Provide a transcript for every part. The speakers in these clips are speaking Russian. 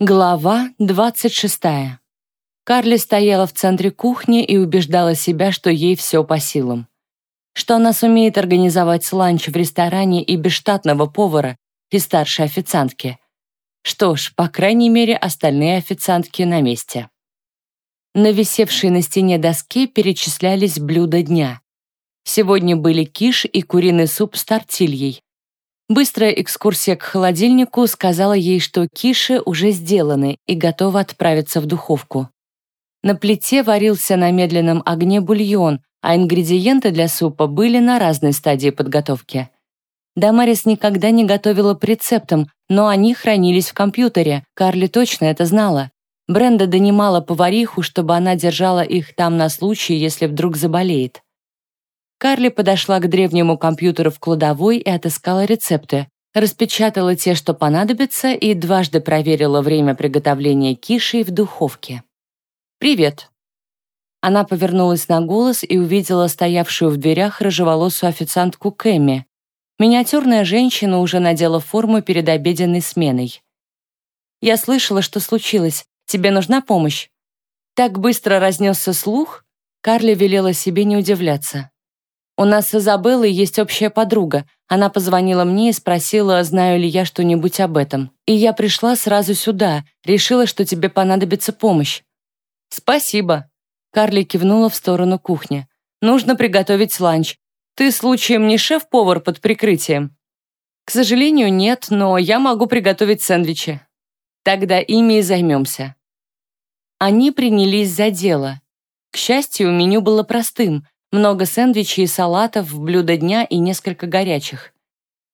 Глава 26. Карли стояла в центре кухни и убеждала себя, что ей все по силам. Что она сумеет организовать ланч в ресторане и без штатного повара и старшей официантки. Что ж, по крайней мере, остальные официантки на месте. На висевшей на стене доске перечислялись блюда дня. Сегодня были киш и куриный суп с тортильей, Быстрая экскурсия к холодильнику сказала ей, что киши уже сделаны и готовы отправиться в духовку. На плите варился на медленном огне бульон, а ингредиенты для супа были на разной стадии подготовки. Дамарис никогда не готовила по рецептам, но они хранились в компьютере, Карли точно это знала. Бренда донимала повариху, чтобы она держала их там на случай, если вдруг заболеет. Карли подошла к древнему компьютеру в кладовой и отыскала рецепты. Распечатала те, что понадобится, и дважды проверила время приготовления киши в духовке. «Привет». Она повернулась на голос и увидела стоявшую в дверях рыжеволосую официантку Кэмми. Миниатюрная женщина уже надела форму перед обеденной сменой. «Я слышала, что случилось. Тебе нужна помощь?» Так быстро разнесся слух, Карли велела себе не удивляться. У нас с Изабеллой есть общая подруга. Она позвонила мне и спросила, знаю ли я что-нибудь об этом. И я пришла сразу сюда, решила, что тебе понадобится помощь. Спасибо. Карли кивнула в сторону кухни. Нужно приготовить ланч. Ты случаем не шеф-повар под прикрытием? К сожалению, нет, но я могу приготовить сэндвичи. Тогда ими и займемся. Они принялись за дело. К счастью, меню было простым — много сэндвичей и салатов, блюда дня и несколько горячих.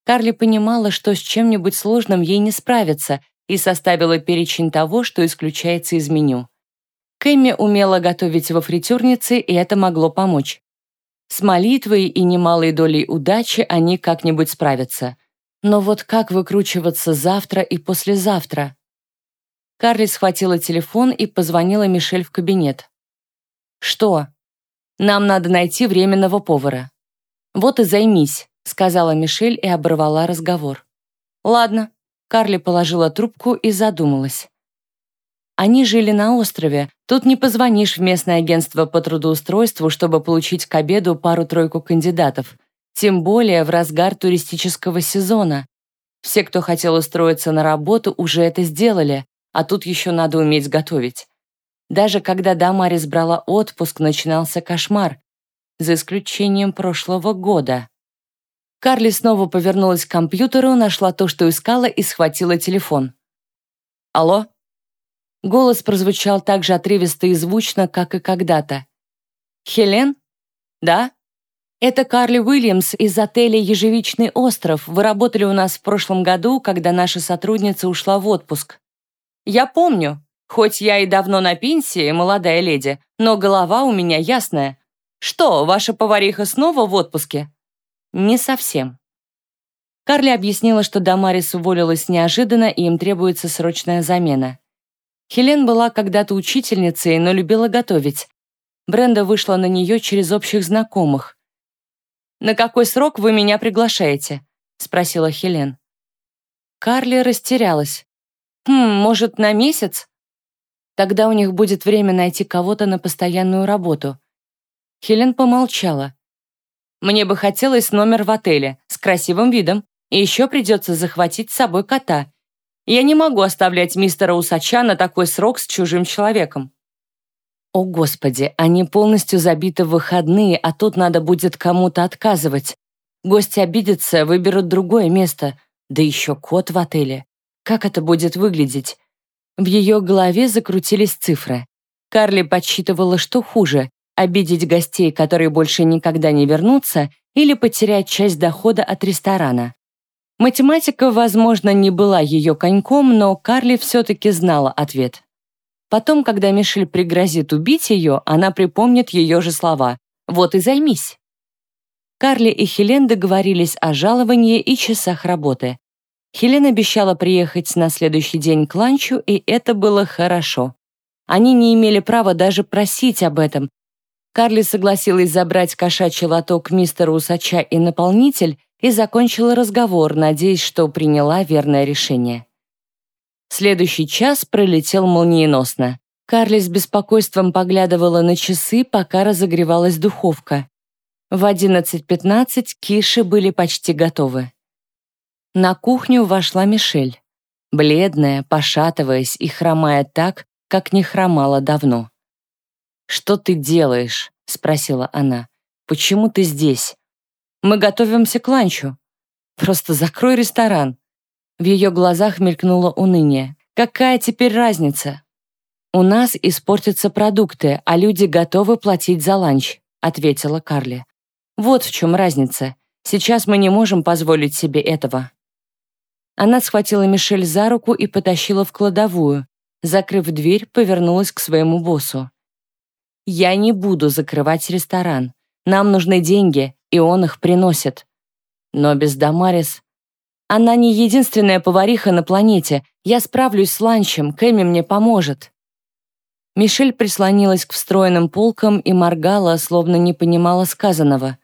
Карли понимала, что с чем-нибудь сложным ей не справиться, и составила перечень того, что исключается из меню. Кэмми умела готовить во фритюрнице, и это могло помочь. С молитвой и немалой долей удачи они как-нибудь справятся. Но вот как выкручиваться завтра и послезавтра? Карли схватила телефон и позвонила Мишель в кабинет. «Что?» Нам надо найти временного повара». «Вот и займись», — сказала Мишель и оборвала разговор. «Ладно». Карли положила трубку и задумалась. Они жили на острове. Тут не позвонишь в местное агентство по трудоустройству, чтобы получить к обеду пару-тройку кандидатов. Тем более в разгар туристического сезона. Все, кто хотел устроиться на работу, уже это сделали, а тут еще надо уметь готовить. Даже когда Дамарис брала отпуск, начинался кошмар, за исключением прошлого года. Карли снова повернулась к компьютеру, нашла то, что искала, и схватила телефон. «Алло?» Голос прозвучал так же отрывисто и звучно, как и когда-то. «Хелен? Да? Это Карли Уильямс из отеля «Ежевичный остров». Вы работали у нас в прошлом году, когда наша сотрудница ушла в отпуск. Я помню. Хоть я и давно на пенсии, молодая леди, но голова у меня ясная. Что, ваша повариха снова в отпуске? Не совсем. Карли объяснила, что Дамарис уволилась неожиданно, и им требуется срочная замена. Хелен была когда-то учительницей, но любила готовить. Бренда вышла на нее через общих знакомых. «На какой срок вы меня приглашаете?» — спросила Хелен. Карли растерялась. «Хм, может, на месяц? Тогда у них будет время найти кого-то на постоянную работу. Хелен помолчала. Мне бы хотелось номер в отеле с красивым видом, и еще придется захватить с собой кота. Я не могу оставлять мистера Усача на такой срок с чужим человеком. О, Господи, они полностью забиты в выходные, а тут надо будет кому-то отказывать. Гости обидятся, выберут другое место. Да еще кот в отеле. Как это будет выглядеть? В ее голове закрутились цифры. Карли подсчитывала, что хуже — обидеть гостей, которые больше никогда не вернутся, или потерять часть дохода от ресторана. Математика, возможно, не была ее коньком, но Карли все-таки знала ответ. Потом, когда Мишель пригрозит убить ее, она припомнит ее же слова «Вот и займись». Карли и Хелен договорились о жаловании и часах работы. Хелена обещала приехать на следующий день к ланчу, и это было хорошо. Они не имели права даже просить об этом. Карли согласилась забрать кошачий лоток мистера Усача и наполнитель и закончила разговор, надеясь, что приняла верное решение. Следующий час пролетел молниеносно. Карли с беспокойством поглядывала на часы, пока разогревалась духовка. В 11.15 киши были почти готовы. На кухню вошла Мишель, бледная, пошатываясь и хромая так, как не хромала давно. «Что ты делаешь?» — спросила она. «Почему ты здесь? Мы готовимся к ланчу. Просто закрой ресторан». В ее глазах мелькнуло уныние. «Какая теперь разница? «У нас испортятся продукты, а люди готовы платить за ланч», ответила Карли. «Вот в чем разница. Сейчас мы не можем позволить себе этого». Она схватила Мишель за руку и потащила в кладовую. Закрыв дверь, повернулась к своему боссу. «Я не буду закрывать ресторан. Нам нужны деньги, и он их приносит. Но без Дамарис... Она не единственная повариха на планете. Я справлюсь с ланчем, Кэми мне поможет». Мишель прислонилась к встроенным полкам и моргала, словно не понимала сказанного.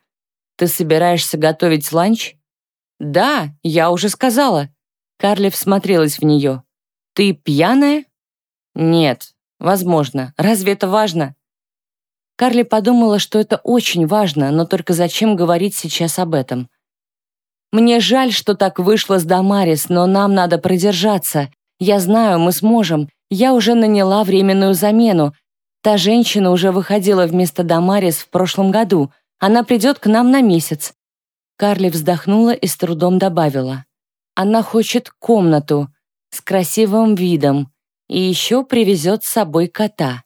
«Ты собираешься готовить ланч?» «Да, я уже сказала». Карли всмотрелась в нее. «Ты пьяная?» «Нет, возможно. Разве это важно?» Карли подумала, что это очень важно, но только зачем говорить сейчас об этом? «Мне жаль, что так вышло с Дамарис, но нам надо продержаться. Я знаю, мы сможем. Я уже наняла временную замену. Та женщина уже выходила вместо Дамарис в прошлом году. Она придет к нам на месяц». Карли вздохнула и с трудом добавила. «Она хочет комнату с красивым видом и еще привезет с собой кота».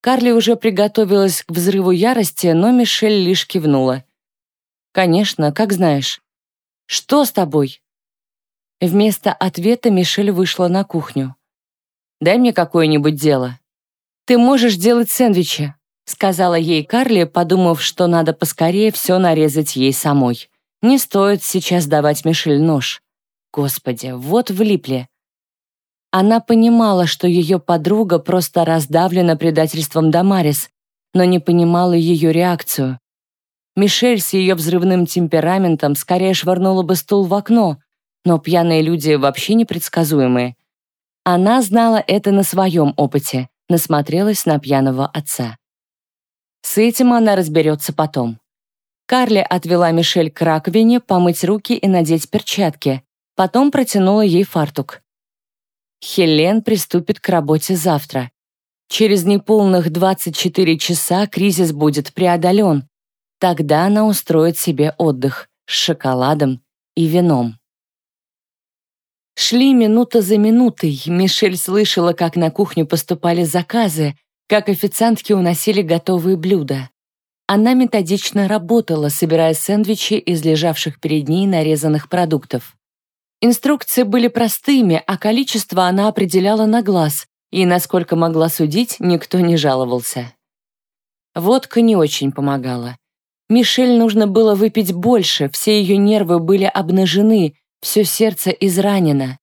Карли уже приготовилась к взрыву ярости, но Мишель лишь кивнула. «Конечно, как знаешь». «Что с тобой?» Вместо ответа Мишель вышла на кухню. Дай мне какое-нибудь дело». «Ты можешь делать сэндвичи», — сказала ей Карли, подумав, что надо поскорее все нарезать ей самой. Не стоит сейчас давать Мишель нож. Господи, вот влипли. Она понимала, что ее подруга просто раздавлена предательством Дамарис, но не понимала ее реакцию. Мишель с ее взрывным темпераментом скорее швырнула бы стул в окно, но пьяные люди вообще непредсказуемые. Она знала это на своем опыте, насмотрелась на пьяного отца. С этим она разберется потом. Карли отвела Мишель к раковине помыть руки и надеть перчатки, потом протянула ей фартук. Хелен приступит к работе завтра. Через неполных 24 часа кризис будет преодолен. Тогда она устроит себе отдых с шоколадом и вином. Шли минута за минутой. Мишель слышала, как на кухню поступали заказы, как официантки уносили готовые блюда. Она методично работала, собирая сэндвичи из лежавших перед ней нарезанных продуктов. Инструкции были простыми, а количество она определяла на глаз, и, насколько могла судить, никто не жаловался. Водка не очень помогала. Мишель нужно было выпить больше, все ее нервы были обнажены, все сердце изранено.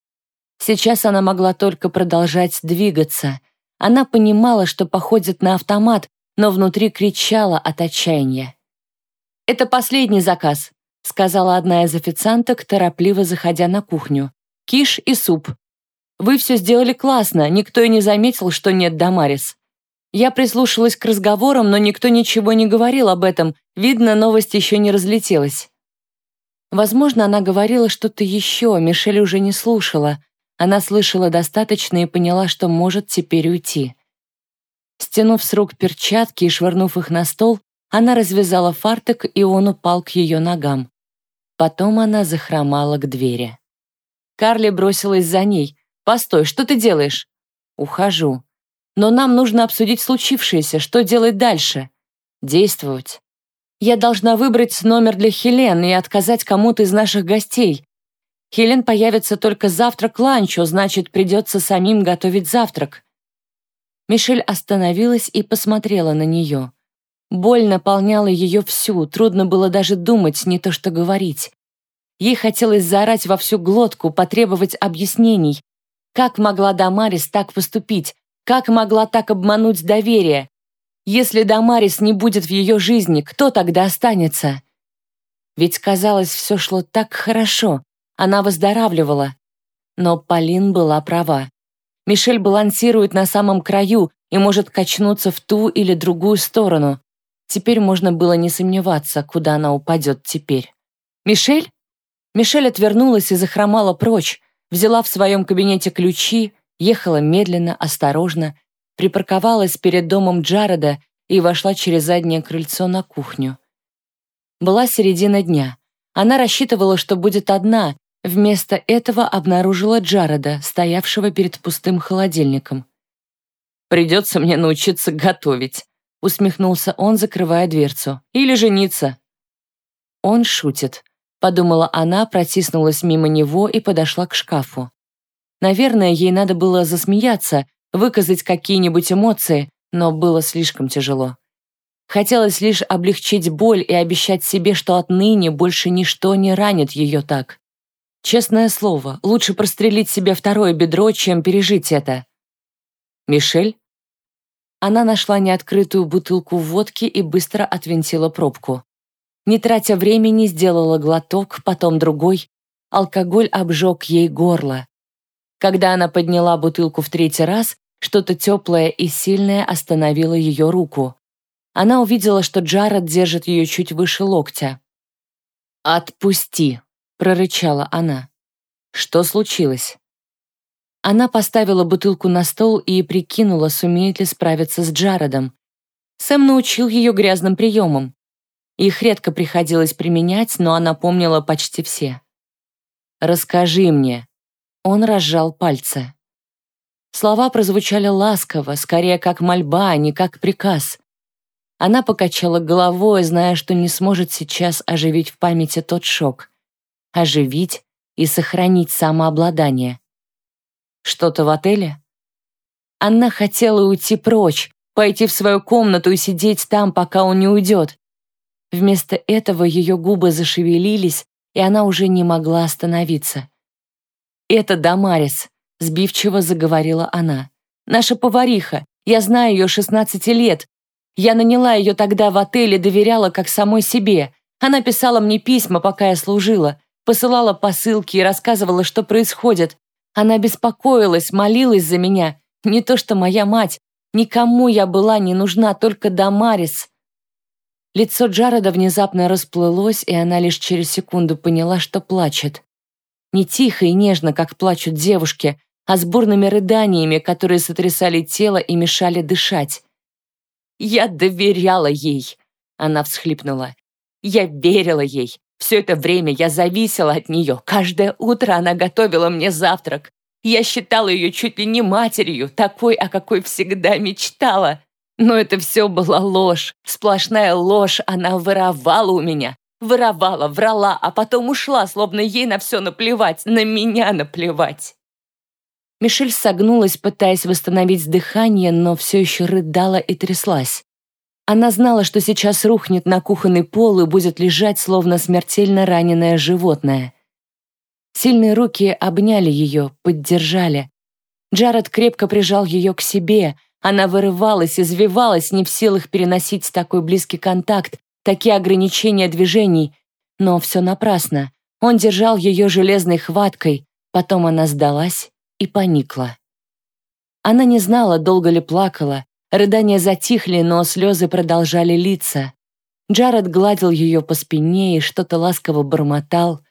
Сейчас она могла только продолжать двигаться. Она понимала, что походит на автомат, но внутри кричала от отчаяния. «Это последний заказ», — сказала одна из официанток, торопливо заходя на кухню. «Киш и суп. Вы все сделали классно, никто и не заметил, что нет Дамарис». Я прислушалась к разговорам, но никто ничего не говорил об этом. Видно, новость еще не разлетелась. Возможно, она говорила что-то еще, Мишель уже не слушала. Она слышала достаточно и поняла, что может теперь уйти. Стянув с рук перчатки и швырнув их на стол, она развязала фартук, и он упал к ее ногам. Потом она захромала к двери. Карли бросилась за ней. «Постой, что ты делаешь?» «Ухожу. Но нам нужно обсудить случившееся, что делать дальше?» «Действовать. Я должна выбрать номер для Хелен и отказать кому-то из наших гостей. Хелен появится только завтра к ланчу, значит, придется самим готовить завтрак». Мишель остановилась и посмотрела на нее. Боль наполняла ее всю, трудно было даже думать, не то что говорить. Ей хотелось заорать во всю глотку, потребовать объяснений. Как могла Дамарис так поступить? Как могла так обмануть доверие? Если Дамарис не будет в ее жизни, кто тогда останется? Ведь, казалось, все шло так хорошо. Она выздоравливала. Но Полин была права. Мишель балансирует на самом краю и может качнуться в ту или другую сторону. Теперь можно было не сомневаться, куда она упадет теперь. «Мишель?» Мишель отвернулась и захромала прочь, взяла в своем кабинете ключи, ехала медленно, осторожно, припарковалась перед домом Джареда и вошла через заднее крыльцо на кухню. Была середина дня. Она рассчитывала, что будет одна, вместо этого обнаружила Джареда, стоявшего перед пустым холодильником. «Придется мне научиться готовить», — усмехнулся он, закрывая дверцу. «Или жениться». Он шутит подумала она, протиснулась мимо него и подошла к шкафу. Наверное, ей надо было засмеяться, выказать какие-нибудь эмоции, но было слишком тяжело. Хотелось лишь облегчить боль и обещать себе, что отныне больше ничто не ранит ее так. Честное слово, лучше прострелить себе второе бедро, чем пережить это. «Мишель?» Она нашла неоткрытую бутылку водки и быстро отвинтила пробку. Не тратя времени, сделала глоток, потом другой. Алкоголь обжег ей горло. Когда она подняла бутылку в третий раз, что-то теплое и сильное остановило ее руку. Она увидела, что Джаред держит ее чуть выше локтя. «Отпусти!» — прорычала она. «Что случилось?» Она поставила бутылку на стол и прикинула, сумеет ли справиться с Джаредом. Сэм научил ее грязным приемам. Их редко приходилось применять, но она помнила почти все. «Расскажи мне». Он разжал пальцы. Слова прозвучали ласково, скорее как мольба, а не как приказ. Она покачала головой, зная, что не сможет сейчас оживить в памяти тот шок. Оживить и сохранить самообладание. Что-то в отеле? Она хотела уйти прочь, пойти в свою комнату и сидеть там, пока он не уйдет. Вместо этого ее губы зашевелились, и она уже не могла остановиться. «Это Дамарис», — сбивчиво заговорила она. «Наша повариха. Я знаю ее 16 лет. Я наняла ее тогда в отеле, доверяла как самой себе. Она писала мне письма, пока я служила, посылала посылки и рассказывала, что происходит. Она беспокоилась, молилась за меня. Не то что моя мать. Никому я была не нужна, только Дамарис. Лицо Джареда внезапно расплылось, и она лишь через секунду поняла, что плачет. Не тихо и нежно, как плачут девушки, а с бурными рыданиями, которые сотрясали тело и мешали дышать. «Я доверяла ей!» Она всхлипнула. «Я верила ей. Все это время я зависела от нее. Каждое утро она готовила мне завтрак. Я считала ее чуть ли не матерью, такой, о какой всегда мечтала. Но это все была ложь, сплошная ложь, она воровала у меня. Воровала, врала, а потом ушла, словно ей на все наплевать, на меня наплевать. Мишель согнулась, пытаясь восстановить дыхание, но все еще рыдала и тряслась. Она знала, что сейчас рухнет на кухонный пол и будет лежать, словно смертельно раненое животное. Сильные руки обняли ее, поддержали. Джаред крепко прижал ее к себе — она вырывалась, извивалась, не в силах переносить такой близкий контакт, такие ограничения движений. Но все напрасно. Он держал ее железной хваткой, потом она сдалась и поникла. Она не знала, долго ли плакала, рыдания затихли, но слезы продолжали литься. Джаред гладил ее по спине и что-то ласково бормотал.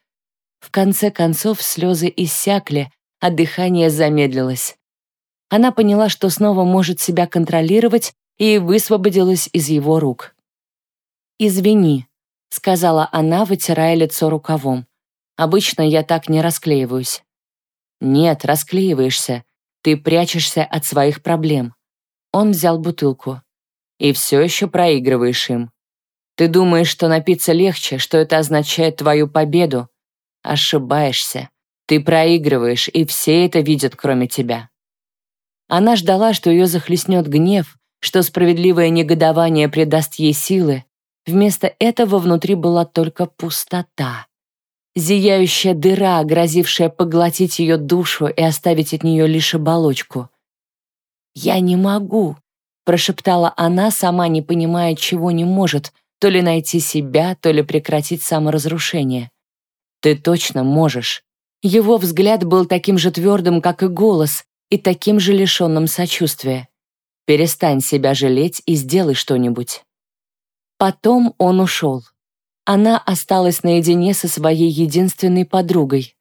В конце концов слезы иссякли, а дыхание замедлилось. Она поняла, что снова может себя контролировать и высвободилась из его рук. «Извини», — сказала она, вытирая лицо рукавом. «Обычно я так не расклеиваюсь». «Нет, расклеиваешься. Ты прячешься от своих проблем». Он взял бутылку. «И все еще проигрываешь им. Ты думаешь, что напиться легче, что это означает твою победу? Ошибаешься. Ты проигрываешь, и все это видят, кроме тебя. Она ждала, что ее захлестнет гнев, что справедливое негодование придаст ей силы. Вместо этого внутри была только пустота. Зияющая дыра, грозившая поглотить ее душу и оставить от нее лишь оболочку. «Я не могу», — прошептала она, сама не понимая, чего не может, то ли найти себя, то ли прекратить саморазрушение. «Ты точно можешь». Его взгляд был таким же твердым, как и голос, и таким же лишенным сочувствия. «Перестань себя жалеть и сделай что-нибудь». Потом он ушел. Она осталась наедине со своей единственной подругой.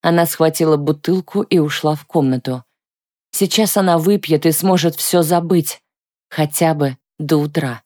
Она схватила бутылку и ушла в комнату. Сейчас она выпьет и сможет все забыть. Хотя бы до утра.